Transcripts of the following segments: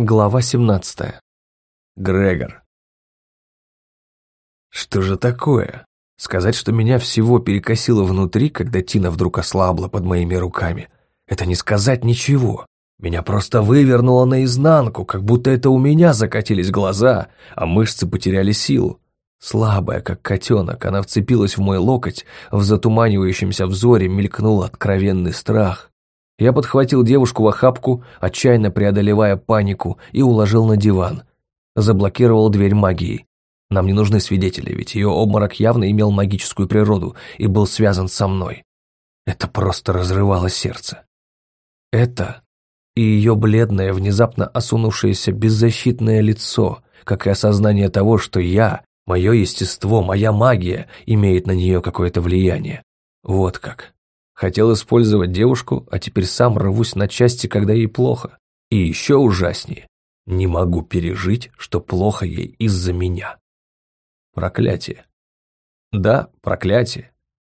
Глава 17. Грегор. Что же такое? Сказать, что меня всего перекосило внутри, когда Тина вдруг ослабла под моими руками. Это не сказать ничего. Меня просто вывернуло наизнанку, как будто это у меня закатились глаза, а мышцы потеряли силу. Слабая, как котенок, она вцепилась в мой локоть, в затуманивающемся взоре мелькнул откровенный страх. Я подхватил девушку в охапку, отчаянно преодолевая панику, и уложил на диван. Заблокировал дверь магией. Нам не нужны свидетели, ведь ее обморок явно имел магическую природу и был связан со мной. Это просто разрывало сердце. Это и ее бледное, внезапно осунувшееся беззащитное лицо, как и осознание того, что я, мое естество, моя магия имеет на нее какое-то влияние. Вот как. Хотел использовать девушку, а теперь сам рвусь на части, когда ей плохо. И еще ужаснее. Не могу пережить, что плохо ей из-за меня. Проклятие. Да, проклятие.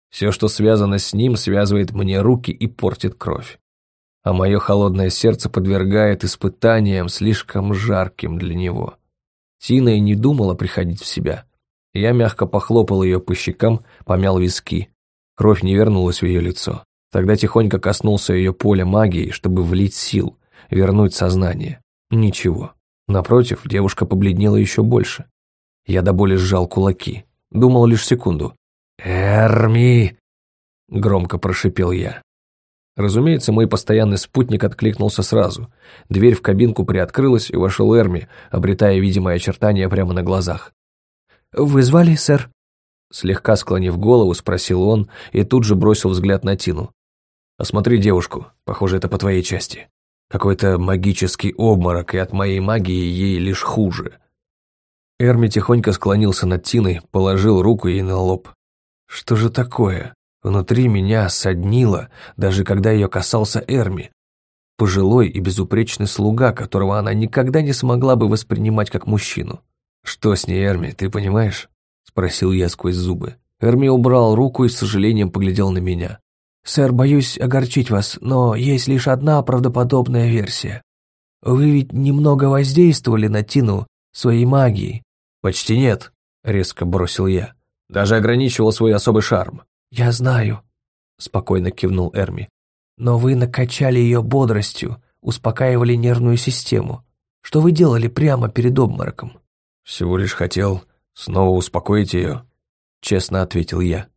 Все, что связано с ним, связывает мне руки и портит кровь. А мое холодное сердце подвергает испытаниям слишком жарким для него. Тина и не думала приходить в себя. Я мягко похлопал ее по щекам, помял виски. Кровь не вернулась в ее лицо. Тогда тихонько коснулся ее поля магии, чтобы влить сил, вернуть сознание. Ничего. Напротив, девушка побледнела еще больше. Я до боли сжал кулаки. Думал лишь секунду. «Эрми!» — громко прошипел я. Разумеется, мой постоянный спутник откликнулся сразу. Дверь в кабинку приоткрылась, и вошел Эрми, обретая видимое очертание прямо на глазах. «Вы звали, сэр?» Слегка склонив голову, спросил он и тут же бросил взгляд на Тину. «Осмотри девушку, похоже, это по твоей части. Какой-то магический обморок, и от моей магии ей лишь хуже». Эрми тихонько склонился над Тиной, положил руку ей на лоб. «Что же такое?» Внутри меня соднило, даже когда ее касался Эрми. Пожилой и безупречный слуга, которого она никогда не смогла бы воспринимать как мужчину. «Что с ней, Эрми, ты понимаешь?» Спросил я сквозь зубы. Эрми убрал руку и с сожалением поглядел на меня. «Сэр, боюсь огорчить вас, но есть лишь одна правдоподобная версия. Вы ведь немного воздействовали на Тину своей магией?» «Почти нет», — резко бросил я. «Даже ограничивал свой особый шарм». «Я знаю», — спокойно кивнул Эрми. «Но вы накачали ее бодростью, успокаивали нервную систему. Что вы делали прямо перед обмороком?» «Всего лишь хотел «Снова успокоить ее?» – честно ответил я.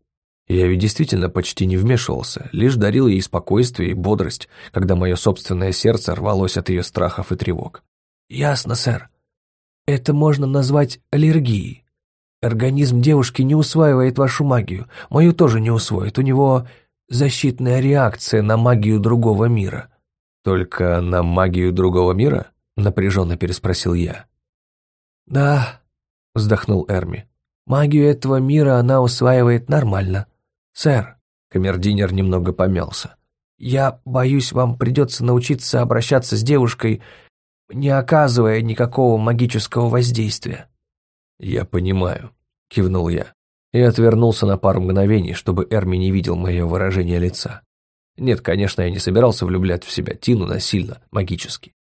Я ведь действительно почти не вмешивался, лишь дарил ей спокойствие и бодрость, когда мое собственное сердце рвалось от ее страхов и тревог. «Ясно, сэр. Это можно назвать аллергией. Организм девушки не усваивает вашу магию, мою тоже не усвоит, у него защитная реакция на магию другого мира». «Только на магию другого мира?» – напряженно переспросил я. «Да, — вздохнул Эрми. «Магию этого мира она усваивает нормально. Сэр», — камердинер немного помялся, «я боюсь, вам придется научиться обращаться с девушкой, не оказывая никакого магического воздействия». «Я понимаю», — кивнул я, и отвернулся на пару мгновений, чтобы Эрми не видел мое выражение лица. Нет, конечно, я не собирался влюблять в себя Тину насильно, магически.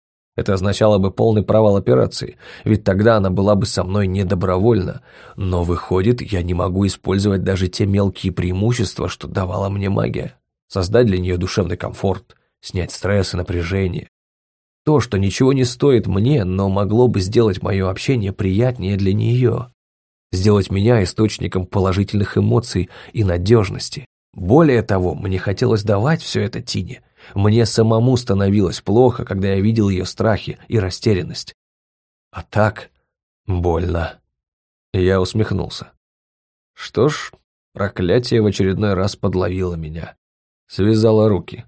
Это означало бы полный провал операции, ведь тогда она была бы со мной недобровольно. Но выходит, я не могу использовать даже те мелкие преимущества, что давала мне магия. Создать для нее душевный комфорт, снять стресс и напряжение. То, что ничего не стоит мне, но могло бы сделать мое общение приятнее для нее. Сделать меня источником положительных эмоций и надежности. Более того, мне хотелось давать все это Тине – мне самому становилось плохо, когда я видел ее страхи и растерянность. А так больно. Я усмехнулся. Что ж, проклятие в очередной раз подловило меня. Связало руки.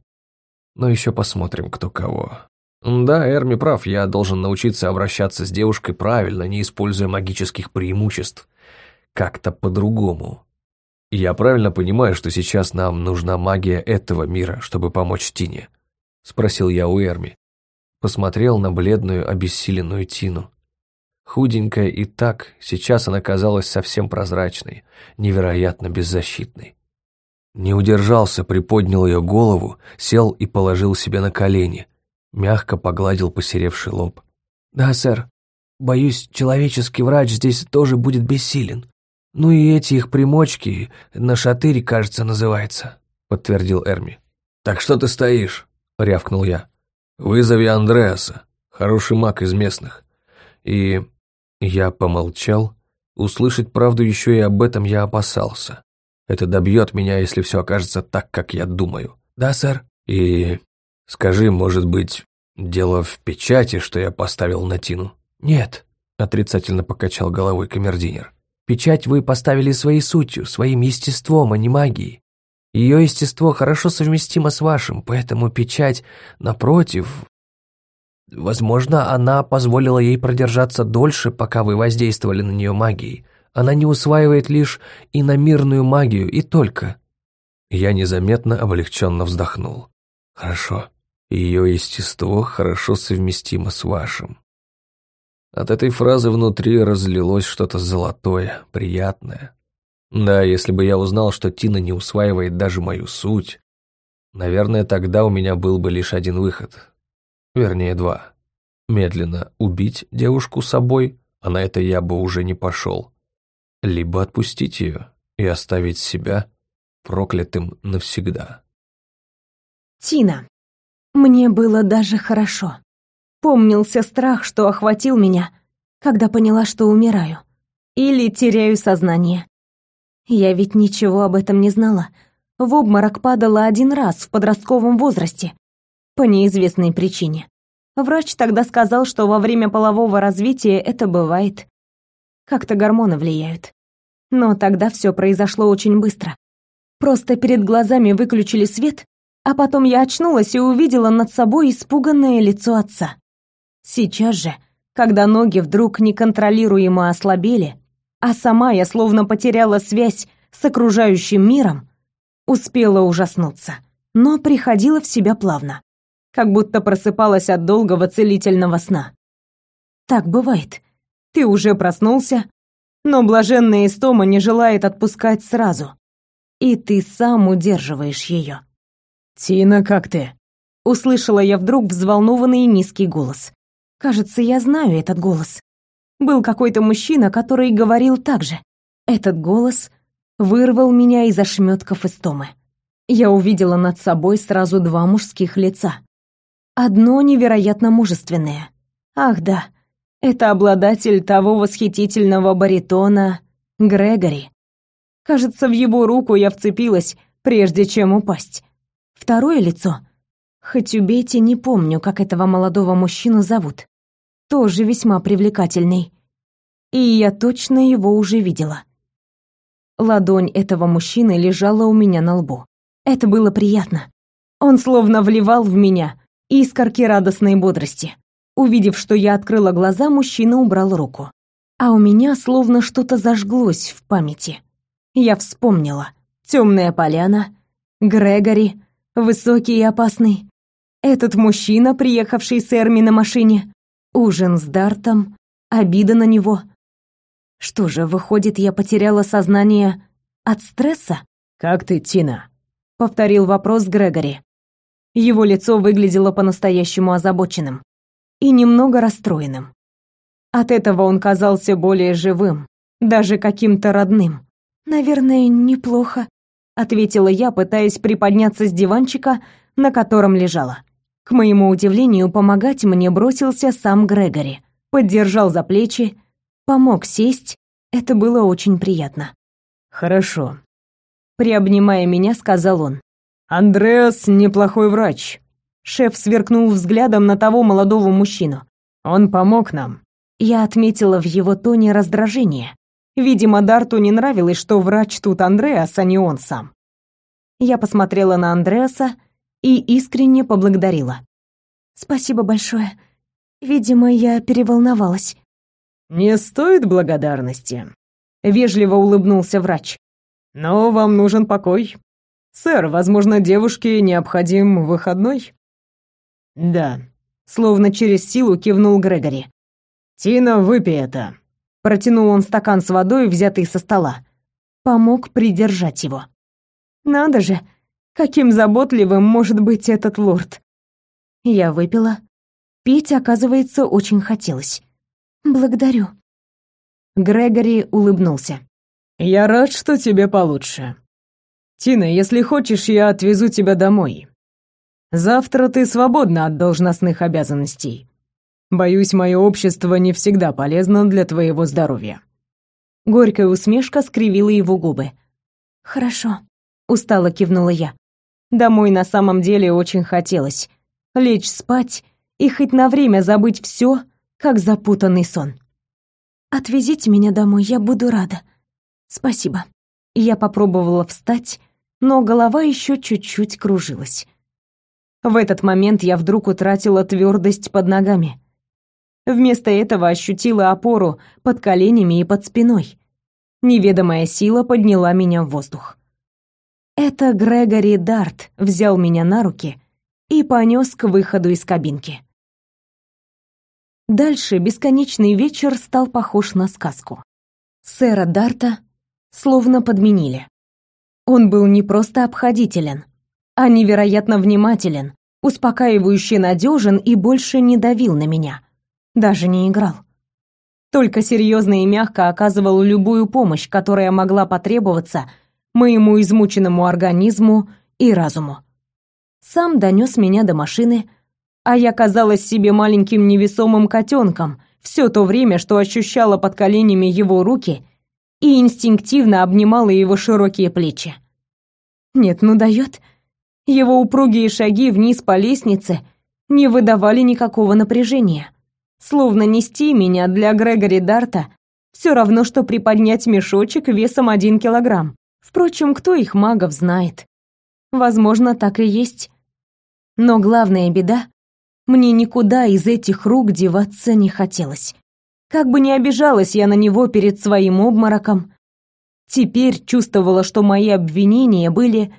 Но еще посмотрим, кто кого. Да, Эрми прав, я должен научиться обращаться с девушкой правильно, не используя магических преимуществ. Как-то по-другому. «Я правильно понимаю, что сейчас нам нужна магия этого мира, чтобы помочь Тине?» — спросил я у Эрми. Посмотрел на бледную, обессиленную Тину. Худенькая и так, сейчас она казалась совсем прозрачной, невероятно беззащитной. Не удержался, приподнял ее голову, сел и положил себе на колени, мягко погладил посеревший лоб. «Да, сэр. Боюсь, человеческий врач здесь тоже будет бессилен. Ну и эти их примочки, на шатыре, кажется, называется», — подтвердил Эрми. «Так что ты стоишь?» — рявкнул я. «Вызови Андреаса, хороший маг из местных». И я помолчал. Услышать правду еще и об этом я опасался. Это добьет меня, если все окажется так, как я думаю. «Да, сэр». «И скажи, может быть, дело в печати, что я поставил на Тину?» «Нет», — отрицательно покачал головой камердинер. «Печать вы поставили своей сутью, своим естеством, а не магией. Ее естество хорошо совместимо с вашим, поэтому печать, напротив... Возможно, она позволила ей продержаться дольше, пока вы воздействовали на нее магией. Она не усваивает лишь иномирную магию, и только». Я незаметно облегченно вздохнул. «Хорошо. Ее естество хорошо совместимо с вашим». От этой фразы внутри разлилось что-то золотое, приятное. Да, если бы я узнал, что Тина не усваивает даже мою суть, наверное, тогда у меня был бы лишь один выход. Вернее, два. Медленно убить девушку собой, а на это я бы уже не пошел. Либо отпустить ее и оставить себя проклятым навсегда. Тина. Мне было даже хорошо. Помнился страх, что охватил меня, когда поняла, что умираю. Или теряю сознание. Я ведь ничего об этом не знала. В обморок падала один раз в подростковом возрасте. По неизвестной причине. Врач тогда сказал, что во время полового развития это бывает. Как-то гормоны влияют. Но тогда все произошло очень быстро. Просто перед глазами выключили свет, а потом я очнулась и увидела над собой испуганное лицо отца. Сейчас же, когда ноги вдруг неконтролируемо ослабели, а сама я словно потеряла связь с окружающим миром, успела ужаснуться, но приходила в себя плавно, как будто просыпалась от долгого целительного сна. Так бывает. Ты уже проснулся, но блаженная истома не желает отпускать сразу, и ты сам удерживаешь ее. «Тина, как ты?» Услышала я вдруг взволнованный низкий голос. Кажется, я знаю этот голос. Был какой-то мужчина, который говорил так же. Этот голос вырвал меня из ошметков истомы. Я увидела над собой сразу два мужских лица. Одно невероятно мужественное. Ах да, это обладатель того восхитительного баритона Грегори. Кажется, в его руку я вцепилась, прежде чем упасть. Второе лицо. Хоть убейте, не помню, как этого молодого мужчину зовут тоже весьма привлекательный. И я точно его уже видела. Ладонь этого мужчины лежала у меня на лбу. Это было приятно. Он словно вливал в меня искорки радостной бодрости. Увидев, что я открыла глаза, мужчина убрал руку. А у меня словно что-то зажглось в памяти. Я вспомнила. Темная поляна, Грегори, высокий и опасный. Этот мужчина, приехавший с Эрми на машине, Ужин с Дартом, обида на него. Что же, выходит, я потеряла сознание от стресса? «Как ты, Тина?» — повторил вопрос Грегори. Его лицо выглядело по-настоящему озабоченным и немного расстроенным. От этого он казался более живым, даже каким-то родным. «Наверное, неплохо», — ответила я, пытаясь приподняться с диванчика, на котором лежала. К моему удивлению, помогать мне бросился сам Грегори. Поддержал за плечи, помог сесть. Это было очень приятно. «Хорошо», — приобнимая меня, сказал он. «Андреас неплохой врач». Шеф сверкнул взглядом на того молодого мужчину. «Он помог нам». Я отметила в его тоне раздражение. Видимо, Дарту не нравилось, что врач тут Андреас, а не он сам. Я посмотрела на Андреаса, и искренне поблагодарила. «Спасибо большое. Видимо, я переволновалась». «Не стоит благодарности», — вежливо улыбнулся врач. «Но вам нужен покой. Сэр, возможно, девушке необходим выходной?» «Да», — словно через силу кивнул Грегори. «Тина, выпей это». Протянул он стакан с водой, взятый со стола. Помог придержать его. «Надо же, Каким заботливым может быть этот лорд? Я выпила, Пить, оказывается, очень хотелось. «Благодарю». Грегори улыбнулся. «Я рад, что тебе получше. Тина, если хочешь, я отвезу тебя домой. Завтра ты свободна от должностных обязанностей. Боюсь, мое общество не всегда полезно для твоего здоровья». Горькая усмешка скривила его губы. «Хорошо», — устало кивнула я. Домой на самом деле очень хотелось. Лечь спать и хоть на время забыть все, как запутанный сон. «Отвезите меня домой, я буду рада. Спасибо». Я попробовала встать, но голова еще чуть-чуть кружилась. В этот момент я вдруг утратила твердость под ногами. Вместо этого ощутила опору под коленями и под спиной. Неведомая сила подняла меня в воздух. Это Грегори Дарт взял меня на руки и понес к выходу из кабинки. Дальше бесконечный вечер стал похож на сказку. Сэра Дарта словно подменили. Он был не просто обходителен, а невероятно внимателен, успокаивающе надежен и больше не давил на меня. Даже не играл. Только серьезно и мягко оказывал любую помощь, которая могла потребоваться моему измученному организму и разуму. Сам донес меня до машины, а я казалась себе маленьким невесомым котенком все то время, что ощущала под коленями его руки и инстинктивно обнимала его широкие плечи. Нет, ну дает. Его упругие шаги вниз по лестнице не выдавали никакого напряжения. Словно нести меня для Грегори Дарта все равно, что приподнять мешочек весом один килограмм. Впрочем, кто их магов знает? Возможно, так и есть. Но главная беда — мне никуда из этих рук деваться не хотелось. Как бы ни обижалась я на него перед своим обмороком, теперь чувствовала, что мои обвинения были,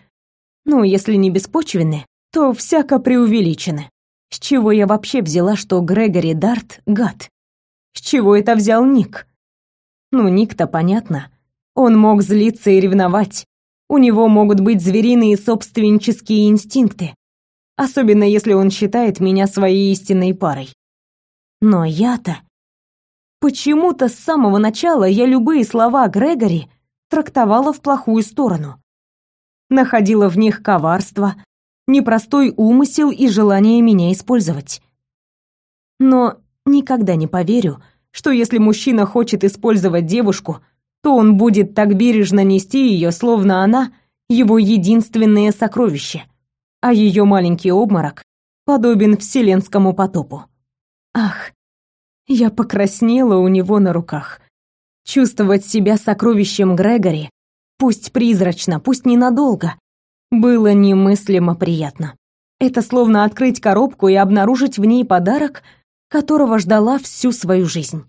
ну, если не беспочвенны, то всяко преувеличены. С чего я вообще взяла, что Грегори Дарт — гад? С чего это взял Ник? Ну, Ник-то понятно. Он мог злиться и ревновать. У него могут быть звериные собственнические инстинкты. Особенно если он считает меня своей истинной парой. Но я-то... Почему-то с самого начала я любые слова Грегори трактовала в плохую сторону. Находила в них коварство, непростой умысел и желание меня использовать. Но никогда не поверю, что если мужчина хочет использовать девушку, то он будет так бережно нести ее, словно она его единственное сокровище, а ее маленький обморок подобен вселенскому потопу. Ах, я покраснела у него на руках. Чувствовать себя сокровищем Грегори, пусть призрачно, пусть ненадолго, было немыслимо приятно. Это словно открыть коробку и обнаружить в ней подарок, которого ждала всю свою жизнь.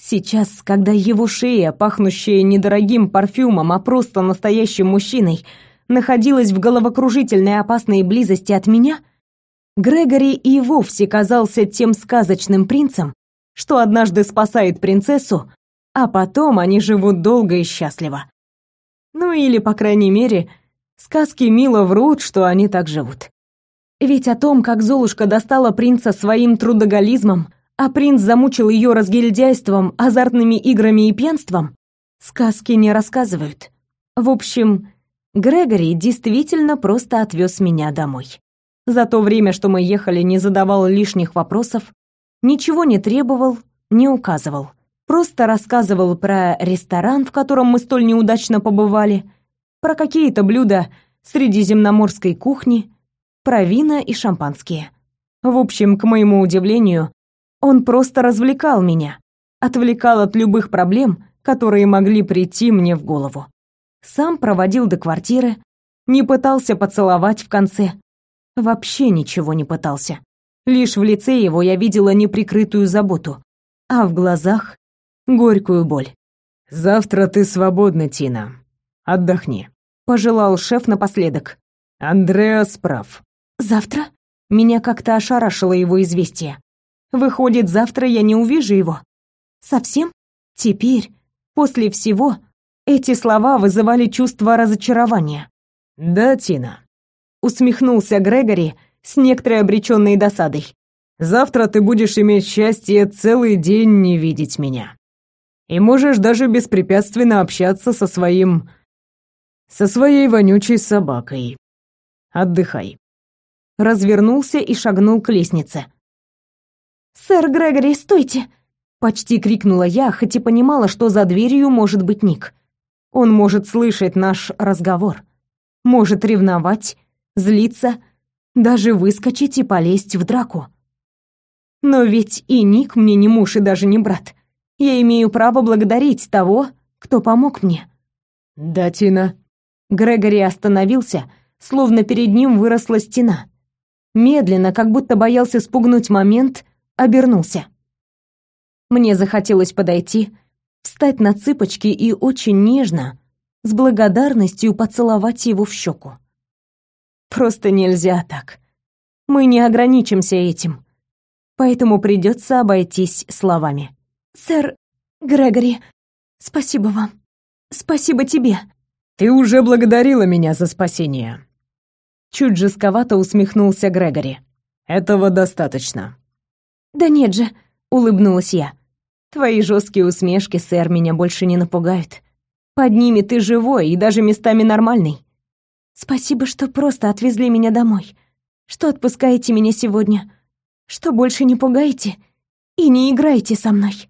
Сейчас, когда его шея, пахнущая недорогим парфюмом, а просто настоящим мужчиной, находилась в головокружительной опасной близости от меня, Грегори и вовсе казался тем сказочным принцем, что однажды спасает принцессу, а потом они живут долго и счастливо. Ну или, по крайней мере, сказки мило врут, что они так живут. Ведь о том, как Золушка достала принца своим трудоголизмом, а принц замучил ее разгильдяйством, азартными играми и пьянством, сказки не рассказывают. В общем, Грегори действительно просто отвез меня домой. За то время, что мы ехали, не задавал лишних вопросов, Ничего не требовал, не указывал. Просто рассказывал про ресторан, в котором мы столь неудачно побывали, про какие-то блюда средиземноморской кухни, про вина и шампанские. В общем, к моему удивлению, он просто развлекал меня, отвлекал от любых проблем, которые могли прийти мне в голову. Сам проводил до квартиры, не пытался поцеловать в конце. Вообще ничего не пытался. Лишь в лице его я видела неприкрытую заботу, а в глазах — горькую боль. «Завтра ты свободна, Тина. Отдохни», — пожелал шеф напоследок. «Андреас прав». «Завтра?» Меня как-то ошарашило его известие. Выходит, завтра я не увижу его. Совсем? Теперь, после всего, эти слова вызывали чувство разочарования. «Да, Тина», — усмехнулся Грегори, с некоторой обреченной досадой. Завтра ты будешь иметь счастье целый день не видеть меня. И можешь даже беспрепятственно общаться со своим... со своей вонючей собакой. Отдыхай». Развернулся и шагнул к лестнице. «Сэр Грегори, стойте!» Почти крикнула я, хоть и понимала, что за дверью может быть Ник. Он может слышать наш разговор. Может ревновать, злиться, даже выскочить и полезть в драку. Но ведь и Ник мне не муж и даже не брат. Я имею право благодарить того, кто помог мне. Да, Тина. Грегори остановился, словно перед ним выросла стена. Медленно, как будто боялся спугнуть момент, обернулся. Мне захотелось подойти, встать на цыпочки и очень нежно, с благодарностью поцеловать его в щеку. Просто нельзя так. Мы не ограничимся этим поэтому придется обойтись словами. «Сэр Грегори, спасибо вам. Спасибо тебе». «Ты уже благодарила меня за спасение». Чуть жестковато усмехнулся Грегори. «Этого достаточно». «Да нет же», — улыбнулась я. «Твои жесткие усмешки, сэр, меня больше не напугают. Под ними ты живой и даже местами нормальный. Спасибо, что просто отвезли меня домой, что отпускаете меня сегодня что больше не пугаете и не играйте со мной.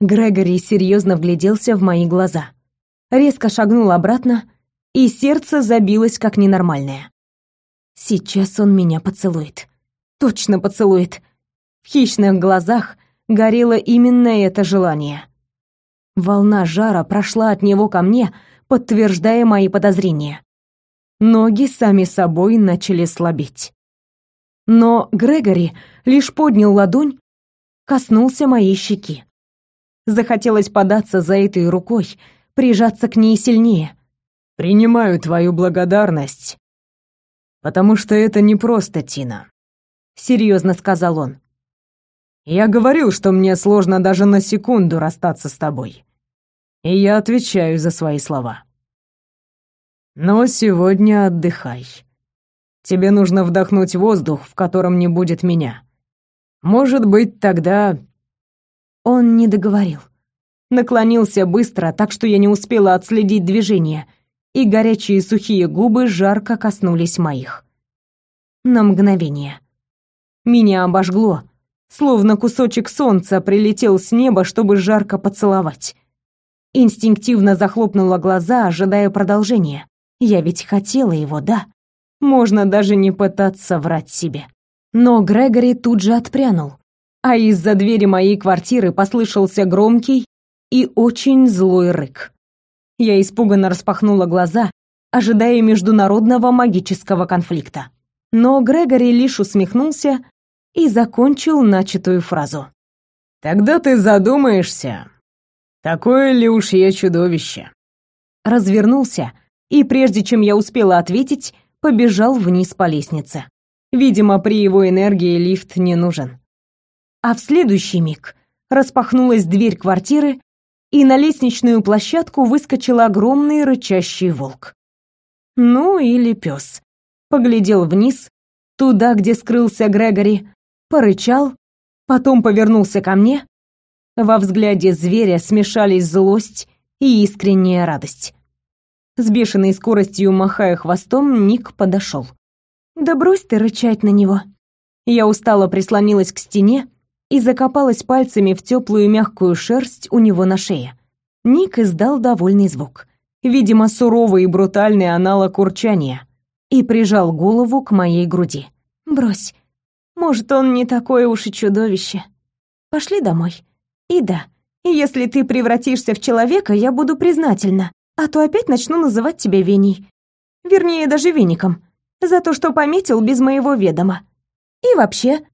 Грегори серьезно вгляделся в мои глаза. Резко шагнул обратно, и сердце забилось как ненормальное. Сейчас он меня поцелует. Точно поцелует. В хищных глазах горело именно это желание. Волна жара прошла от него ко мне, подтверждая мои подозрения. Ноги сами собой начали слабеть. Но Грегори лишь поднял ладонь, коснулся моей щеки. Захотелось податься за этой рукой, прижаться к ней сильнее. «Принимаю твою благодарность, потому что это не просто Тина», — серьезно сказал он. «Я говорил, что мне сложно даже на секунду расстаться с тобой, и я отвечаю за свои слова. Но сегодня отдыхай. Тебе нужно вдохнуть воздух, в котором не будет меня. Может быть, тогда...» Он не договорил. Наклонился быстро, так что я не успела отследить движение, и горячие сухие губы жарко коснулись моих. На мгновение. Меня обожгло, словно кусочек солнца прилетел с неба, чтобы жарко поцеловать. Инстинктивно захлопнула глаза, ожидая продолжения. Я ведь хотела его, да? Можно даже не пытаться врать себе. Но Грегори тут же отпрянул, а из-за двери моей квартиры послышался громкий и очень злой рык. Я испуганно распахнула глаза, ожидая международного магического конфликта. Но Грегори лишь усмехнулся и закончил начатую фразу. «Тогда ты задумаешься, такое ли уж я чудовище?» Развернулся, и прежде чем я успела ответить, побежал вниз по лестнице. Видимо, при его энергии лифт не нужен. А в следующий миг распахнулась дверь квартиры, и на лестничную площадку выскочил огромный рычащий волк. Ну или пес. Поглядел вниз, туда, где скрылся Грегори, порычал, потом повернулся ко мне. Во взгляде зверя смешались злость и искренняя радость. С бешеной скоростью махая хвостом, Ник подошел. «Да брось ты рычать на него!» Я устало прислонилась к стене и закопалась пальцами в теплую мягкую шерсть у него на шее. Ник издал довольный звук. Видимо, суровый и брутальный аналог урчания. И прижал голову к моей груди. «Брось. Может, он не такое уж и чудовище. Пошли домой. И да, если ты превратишься в человека, я буду признательна а то опять начну называть тебя Веней. Вернее, даже Веником. За то, что пометил без моего ведома. И вообще,